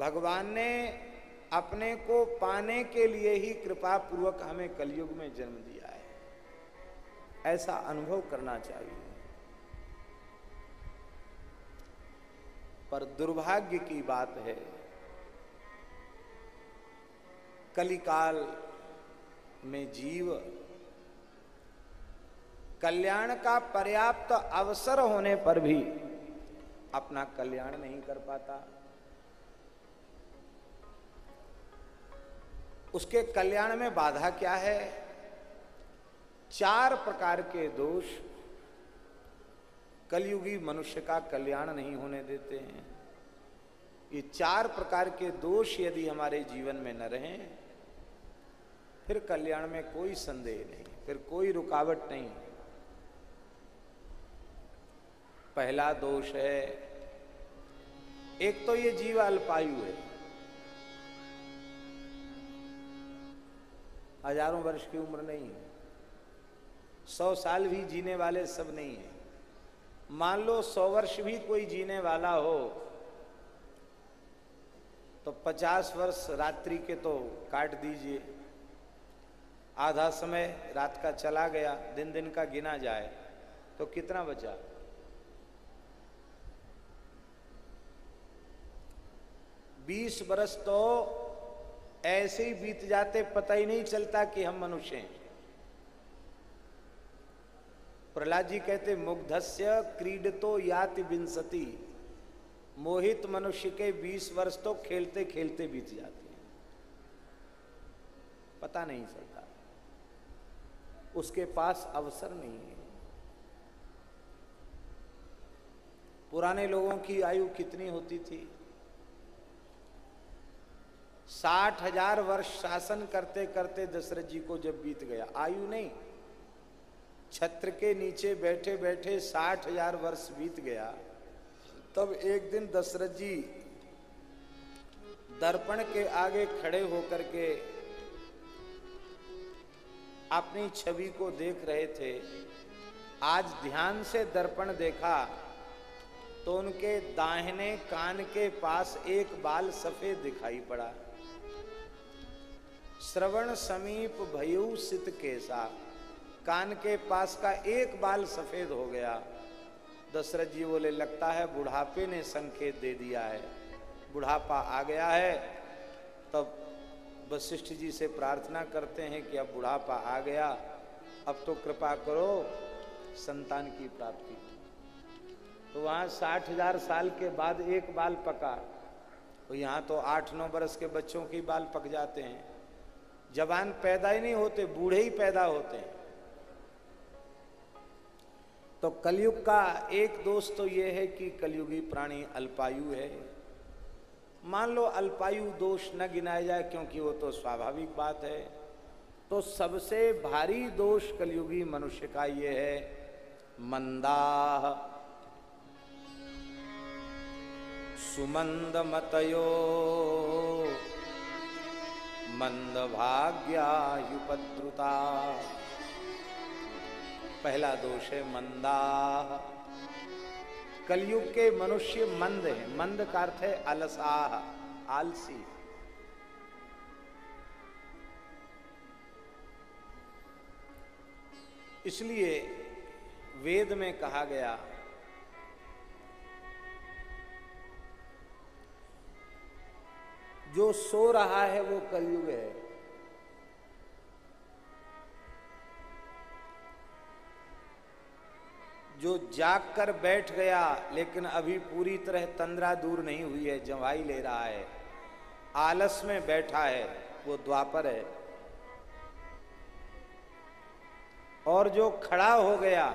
भगवान ने अपने को पाने के लिए ही कृपा पूर्वक हमें कलयुग में जन्म दिया है। ऐसा अनुभव करना चाहिए। पर दुर्भाग्य की बात है। कलिकाल में जीव कल्याण का पर्याप्त अवसर होने पर भी अपना कल्याण नहीं कर पाता। उसके कल्याण में बाधा क्या है? चार प्रकार के दोष कलयुगी मनुष्य का कल्याण नहीं होने देते हैं। ये चार प्रकार के दोष यदि हमारे जीवन में न रहें, फिर कल्याण में कोई संदेह नहीं, फिर कोई रुकावट नहीं। पहला दोष है, एक तो ये जीव अल्पायु है। हज़ारों वर्ष की उम्र नहीं है, सौ साल भी जीने वाले सब नहीं है। मान लो सौ वर्ष भी कोई जीने वाला हो तो पचास वर्ष रात्रि के तो काट दीजिए। आधा समय रात का चला गया दिन दिन का गिना जाए तो कितना बचा? बीस बरस तो ऐसे ही बीत जाते, पता ही नहीं चलता कि हम मनुष्य हैं। प्रहलाद जी कहते, मुग्धस्य क्रीडतो याति बिंसती मोहित मनुष्य के 20 वर्ष तो खेलते खेलते बीत जाते हैं। पता नहीं चलता। उसके पास अवसर नहीं है। पुराने लोगों की आयु कितनी होती थी? साठ हज़ार वर्ष शासन करते करते दशरथ जी को जब बीत गया, आयु नहीं छत्र के नीचे बैठे बैठे साठ हज़ार वर्ष बीत गया। तब एक दिन दशरथ जी दर्पण के आगे खड़े होकर के अपनी छवि को देख रहे थे। आज ध्यान से दर्पण देखा तो उनके दाहिने कान के पास एक बाल सफ़ेद दिखाई पड़ा। श्रवण समीप भयु सित केसा। कान के पास का एक बाल सफ़ेद हो गया। दशरथ जी बोले, लगता है बुढ़ापे ने संकेत दे दिया है। बुढ़ापा आ गया है। तब वशिष्ठ जी से प्रार्थना करते हैं कि अब बुढ़ापा आ गया। अब तो कृपा करो, संतान की प्राप्ति। तो वहाँ साठ हज़ार साल के बाद एक बाल पका। तो यहाँ तो आठ नौ बरस के बच्चों के बाल पक जाते हैं। जवान पैदा ही नहीं होते, बूढ़े ही पैदा होते हैं। तो कलयुग का एक दोष तो यह है कि कलयुगी प्राणी अल्पायु है। मान लो अल्पायु दोष न गिनाया जाए क्योंकि वो तो स्वाभाविक बात है तो सबसे भारी दोष कलयुगी मनुष्य का ये है मंदा सुमंद मतयो मंदभाग्यायुपद्रुता पहला दोष है मंदा। कलयुग के मनुष्य मंद है। मंद का अर्थ है अलसाह, आलसी। इसलिए वेद में कहा गया, जो सो रहा है वो कलयुग है। जो जाग कर बैठ गया, लेकिन अभी पूरी तरह तंद्रा दूर नहीं हुई है, जवाई ले रहा है। आलस में बैठा है, वो द्वापर है। और जो खड़ा हो गया,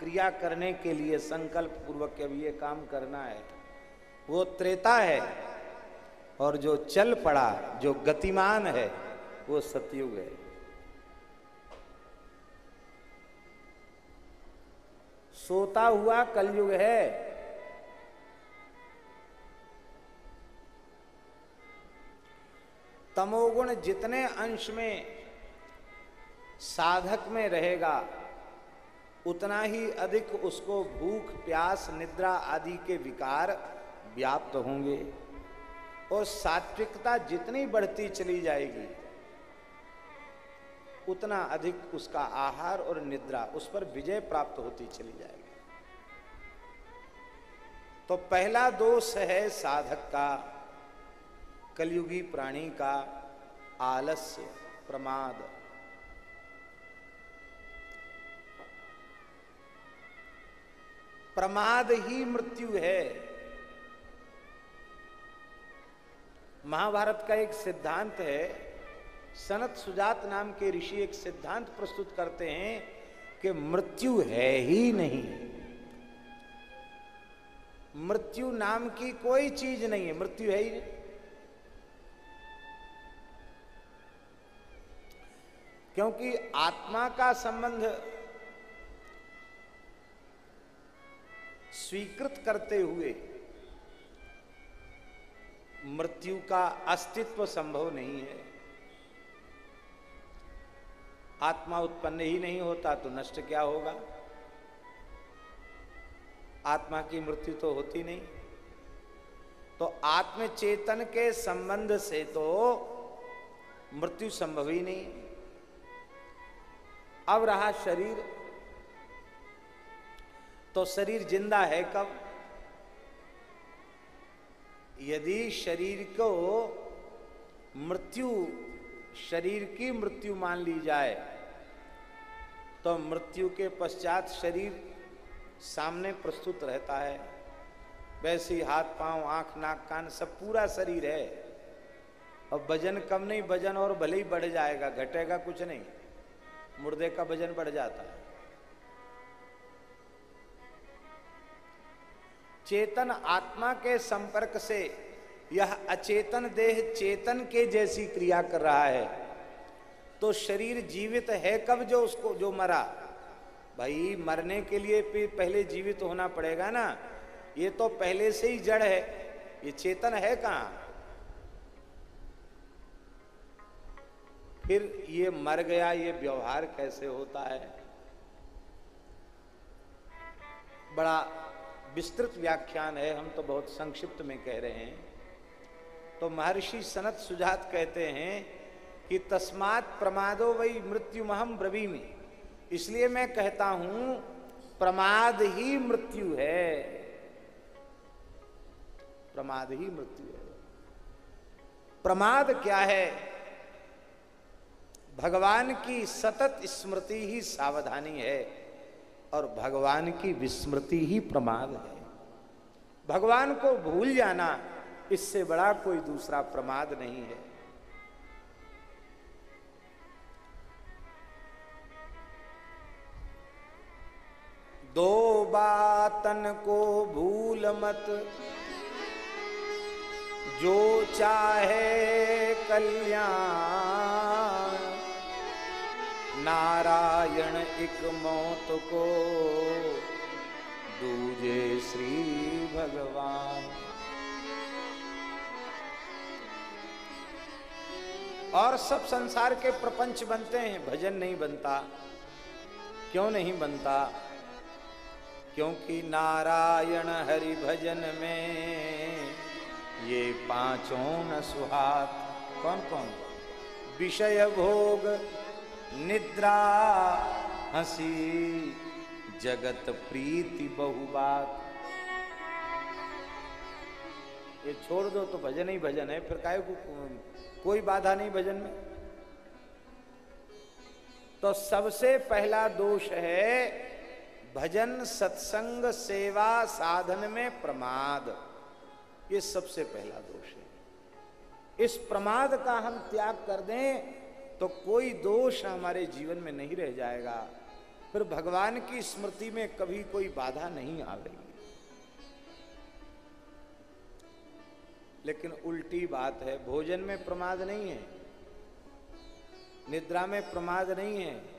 क्रिया करने के लिए संकल्प पूर्वक अभी ये काम करना है, वो त्रेता है। और जो चल पड़ा, जो गतिमान है, वो सतयुग है। सोता हुआ कलयुग है। तमोगुण जितने अंश में, साधक में रहेगा, उतना ही अधिक उसको भूख, प्यास, निद्रा आदि के विकार व्याप्त होंगे और सात्विकता जितनी बढ़ती चली जाएगी उतना अधिक उसका आहार और निद्रा उस पर विजय प्राप्त होती चली जाएगी। तो पहला दोष है साधक का, कलयुगी प्राणी का आलस्य, प्रमाद। प्रमाद ही मृत्यु है। महाभारत का एक सिद्धांत है सनत सुजात नाम के ऋषि एक सिद्धांत प्रस्तुत करते हैं कि मृत्यु है ही नहीं। मृत्यु नाम की कोई चीज़ नहीं है। मृत्यु है ही नहीं। क्योंकि आत्मा का संबंध स्वीकृत करते हुए मृत्यु का अस्तित्व संभव नहीं है। आत्मा उत्पन्न ही नहीं होता तो नष्ट क्या होगा? आत्मा की मृत्यु तो होती नहीं। तो आत्म चेतन के संबंध से तो मृत्यु संभव ही नहीं। अब रहा शरीर। तो शरीर ज़िंदा है कब? यदि शरीर को मृत्यु, शरीर की मृत्यु मान ली जाए तो मृत्यु के पश्चात शरीर सामने प्रस्तुत रहता है। वैसे हाथ, पाँव, आँख, नाक, कान सब पूरा शरीर है। और वज़न कम नहीं, वज़न और भले ही बढ़ जाएगा, घटेगा कुछ नहीं। मुर्दे का वज़न बढ़ जाता है। चेतन आत्मा के संपर्क से यह अचेतन देह चेतन के जैसी क्रिया कर रहा है। तो शरीर जीवित है कब जो उसको, जो मरा? भाई, मरने के लिए पहले जीवित होना पड़ेगा ना। ये तो पहले से ही जड़ है। ये चेतन है कहाँ? फिर ये मर गया, ये व्यवहार कैसे होता है? बड़ा विस्तृत व्याख्यान है, हम तो बहुत संक्षिप्त में कह रहे हैं। तो महर्षि सनत सुजात कहते हैं कि तस्मात प्रमादो वही मृत्यु महम ब्रवी में इसलिए मैं कहता हूँ, प्रमाद ही मृत्यु है। प्रमाद ही मृत्यु है। प्रमाद क्या है? भगवान की सतत स्मृति ही सावधानी है और भगवान की विस्मृति ही प्रमाद है। भगवान को भूल जाना, इससे बड़ा कोई दूसरा प्रमाद नहीं है। दो बातन को भूल मत। जो चाहे कल्याण, नारायण एक मौत को दूजे श्री भगवान। और सब संसार के प्रपंच बनते हैं, भजन नहीं बनता। क्यों नहीं बनता? क्योंकि नारायण हरि भजन में ये पाँचों न सुहात। कौन कौन? विषय भोग, निद्रा, हँसी, जगत प्रीति, बहुबात। ये छोड़ दो तो भजन ही भजन है, फिर काय को कोई बाधा नहीं भजन में। तो सबसे पहला दोष है भजन सत्संग सेवा साधन में प्रमाद। ये सबसे पहला दोष है। इस प्रमाद का हम त्याग कर दें तो कोई दोष हमारे जीवन में नहीं रह जाएगा। फिर भगवान की स्मृति में कभी कोई बाधा नहीं आवेगी लेकिन उल्टी बात है, भोजन में प्रमाद नहीं है, निद्रा में प्रमाद नहीं है।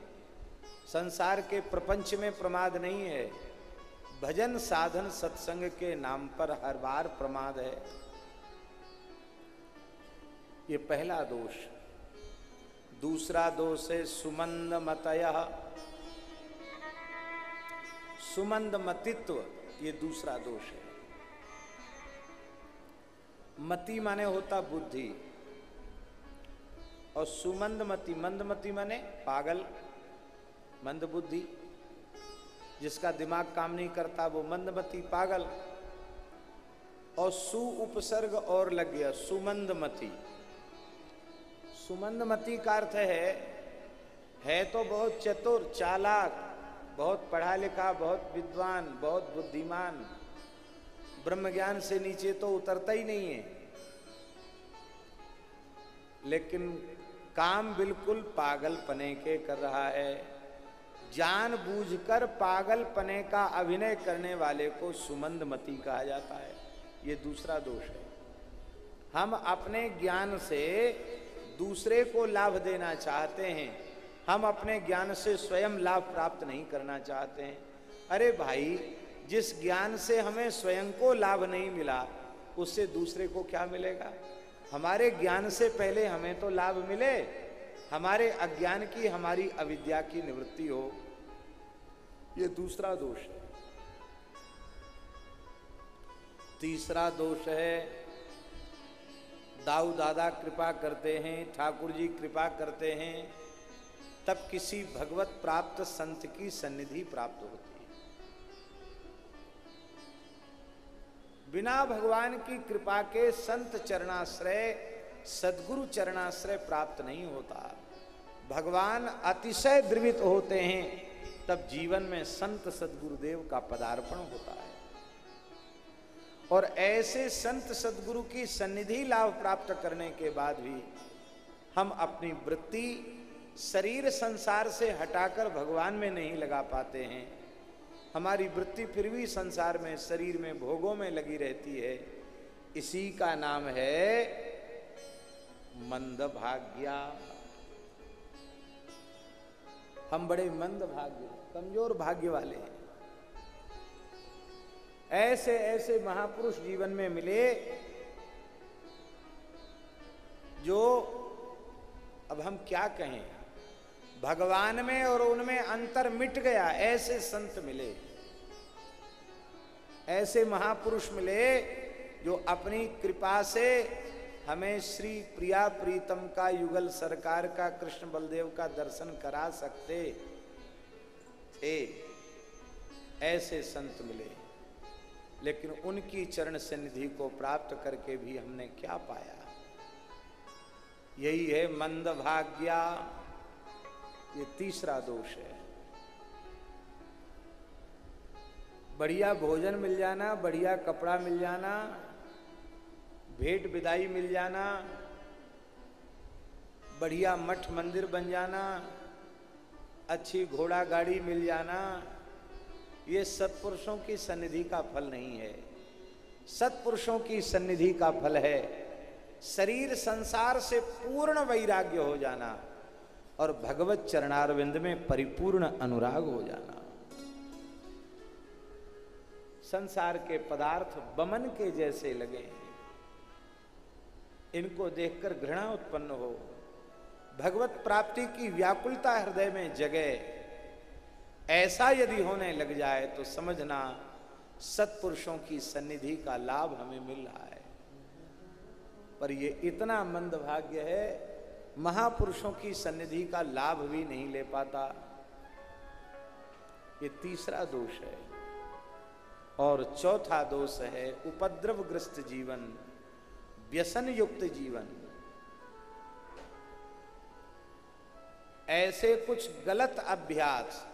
संसार के प्रपंच में प्रमाद नहीं है। भजन साधन सत्संग के नाम पर हर बार प्रमाद है। ये पहला दोष। दूसरा दोष है सुमंद मतय। सुमंद मतित्व, ये दूसरा दोष है। मति माने होता बुद्धि। और सुमंदमती मंदमती माने पागल। मंद बुद्धि, जिसका दिमाग काम नहीं करता, वो मंदमती पागल। और सु उपसर्ग और लग गया, सुमंदमती। सुमंदमती का अर्थ है है तो बहुत चतुर, चालाक, बहुत पढ़ा लिखा बहुत विद्वान, बहुत बुद्धिमान। ब्रह्म ज्ञान से नीचे तो उतरता ही नहीं है। लेकिन काम बिल्कुल पागलपने के कर रहा है। जानबूझकर पागलपने का अभिनय करने वाले को सुमंद मती कहा जाता है। ये दूसरा दोष है। हम अपने ज्ञान से दूसरे को लाभ देना चाहते हैं। हम अपने ज्ञान से स्वयं लाभ प्राप्त नहीं करना चाहते हैं। अरे भाई, जिस ज्ञान से हमें स्वयं को लाभ नहीं मिला, उससे दूसरे को क्या मिलेगा? हमारे ज्ञान से पहले हमें तो लाभ मिले। हमारे अज्ञान की, हमारी अविद्या की निवृत्ति हो यह दूसरा दोष है। तीसरा दोष है, दाऊ दादा कृपा करते हैं, ठाकुर जी कृपा करते हैं, तब किसी भगवत प्राप्त संत की सन्निधि प्राप्त होती है। बिना भगवान की कृपा के संत चरणाश्रय सदगुरु चरणाश्रय प्राप्त नहीं होता। भगवान अतिशय द्रवित होते हैं, तब जीवन में संत सदगुरुदेव का पदार्पण होता है। और ऐसे संत सदगुरु की सन्निधि लाभ प्राप्त करने के बाद भी हम अपनी वृत्ति शरीर संसार से हटाकर भगवान में नहीं लगा पाते हैं। हमारी वृत्ति फिर भी संसार में, शरीर में, भोगों में लगी रहती है। इसी का नाम है मंद भाग्या। हम बड़े मंद भाग्य, कमज़ोर भाग्य वाले हैं। ऐसे ऐसे महापुरुष जीवन में मिले जो अब हम क्या कहें? भगवान में और उनमें अंतर मिट गया, ऐसे संत मिले। ऐसे महापुरुष मिले जो अपनी कृपा से हमें श्री प्रिया प्रीतम का युगल सरकार का कृष्ण बलदेव का दर्शन करा सकते थे। ऐसे संत मिले। लेकिन उनकी चरण सन्निधि को प्राप्त करके भी हमने क्या पाया? यही है मंद भाग्या। ये तीसरा दोष है। बढ़िया भोजन मिल जाना, बढ़िया कपड़ा मिल जाना भेंट विदाई मिल जाना, बढ़िया मठ मंदिर बन जाना, अच्छी घोड़ा गाड़ी मिल जाना, ये सत्पुरुषों की सन्निधि का फल नहीं है। सत्पुरुषों की सन्निधि का फल है। शरीर संसार से पूर्ण वैराग्य हो जाना और भगवत चरणारविंद में परिपूर्ण अनुराग हो जाना। संसार के पदार्थ बमन के जैसे लगे इनको देखकर घृणा उत्पन्न हो। भगवत प्राप्ति की व्याकुलता हृदय में जगे। ऐसा यदि होने लग जाए तो समझना सत्पुरुषों की सन्निधि का लाभ हमें मिल रहा है। पर ये इतना मंद भाग्य है, महापुरुषों की सन्निधि का लाभ भी नहीं ले पाता। ये तीसरा दोष है और चौथा दोष है उपद्रवग्रस्त जीवन। व्यसन युक्त जीवन। ऐसे कुछ गलत अभ्यास,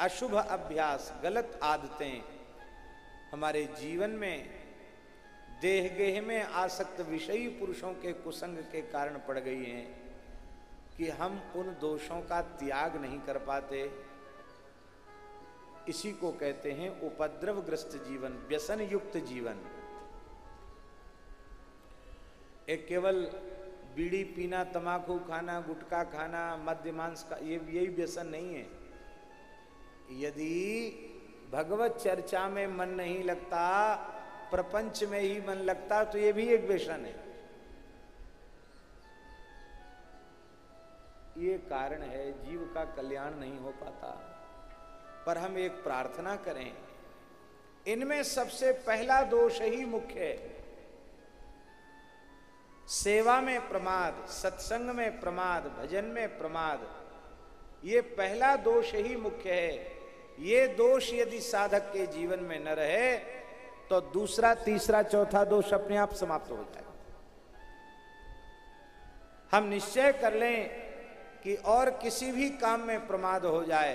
अशुभ अभ्यास, गलत आदतें हमारे जीवन में देह गेह में आसक्त विषयी पुरुषों के कुसंग के कारण पड़ गई हैं कि हम उन दोषों का त्याग नहीं कर पाते। इसी को कहते हैं उपद्रवग्रस्त जीवन व्यसन युक्त जीवन। एक केवल बीड़ी पीना तमाकू खाना, गुटखा खाना, मद्य मांस का ये, यही व्यसन नहीं है। यदि भगवत चर्चा में मन नहीं लगता, प्रपंच में ही मन लगता तो ये भी एक व्यसन है। ये कारण है, जीव का कल्याण नहीं हो पाता। पर हम एक प्रार्थना करें। इनमें सबसे पहला दोष ही मुख्य है। सेवा में प्रमाद, सत्संग में प्रमाद, भजन में प्रमाद। ये पहला दोष ही मुख्य है। ये दोष यदि साधक के जीवन में न रहे तो दूसरा, तीसरा, चौथा दोष अपने आप समाप्त हो जाए हम निश्चय कर लें कि और किसी भी काम में प्रमाद हो जाए,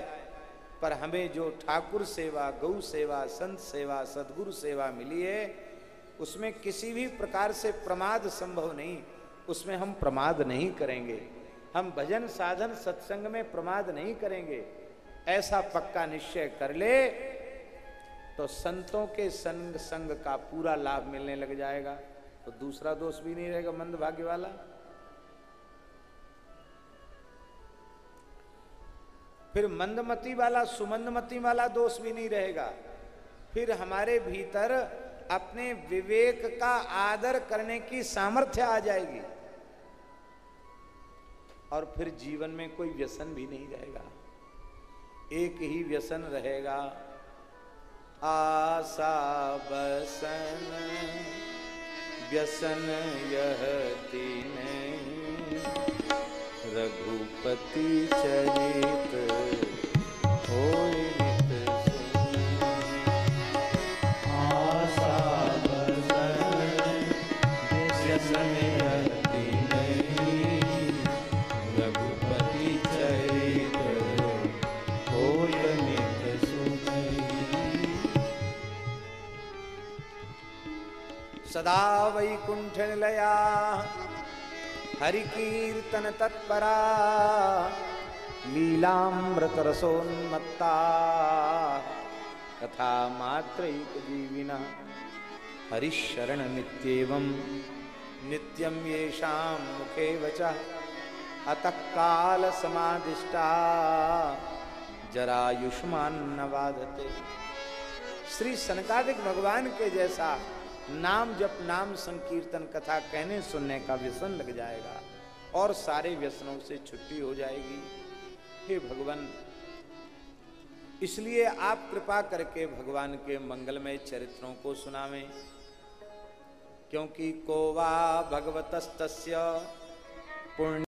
पर हमें जो ठाकुर सेवा, गौ सेवा, संत सेवा, सदगुरु सेवा मिली है उसमें किसी भी प्रकार से प्रमाद संभव नहीं। उसमें हम प्रमाद नहीं करेंगे। हम भजन साधन सत्संग में प्रमाद नहीं करेंगे। ऐसा पक्का निश्चय कर ले तो संतों के संग संग का पूरा लाभ मिलने लग जाएगा। तो दूसरा दोष भी नहीं रहेगा मंद भाग्य वाला। फिर मंदमती वाला, सुमंदमती वाला दोष भी नहीं रहेगा। फिर हमारे भीतर अपने विवेक का आदर करने की सामर्थ्य आ जाएगी। और फिर जीवन में कोई व्यसन भी नहीं रहेगा। एक ही व्यसन रहेगा। आशा बसन, व्यसन यह तीन। रघुपति चरित सदा वैकुंठ निलया हरि कीर्तन तत्परा। लीलामृत रसोन्मत्ता कथा मात्र जीविना हरिशरण नित्येवं नित्यं येषां मुखे वच अतः काल समादिष्टा जरायुष्मान नवाधते श्री सनकादिक भगवान के जैसा नाम जप, नाम संकीर्तन, कथा कहने, सुनने का व्यसन लग जाएगा और सारे व्यसनों से छुट्टी हो जाएगी। हे भगवान, इसलिए आप कृपा करके भगवान के मंगलमय चरित्रों को सुनावें, क्योंकि कोवा भगवतस्त पुण्य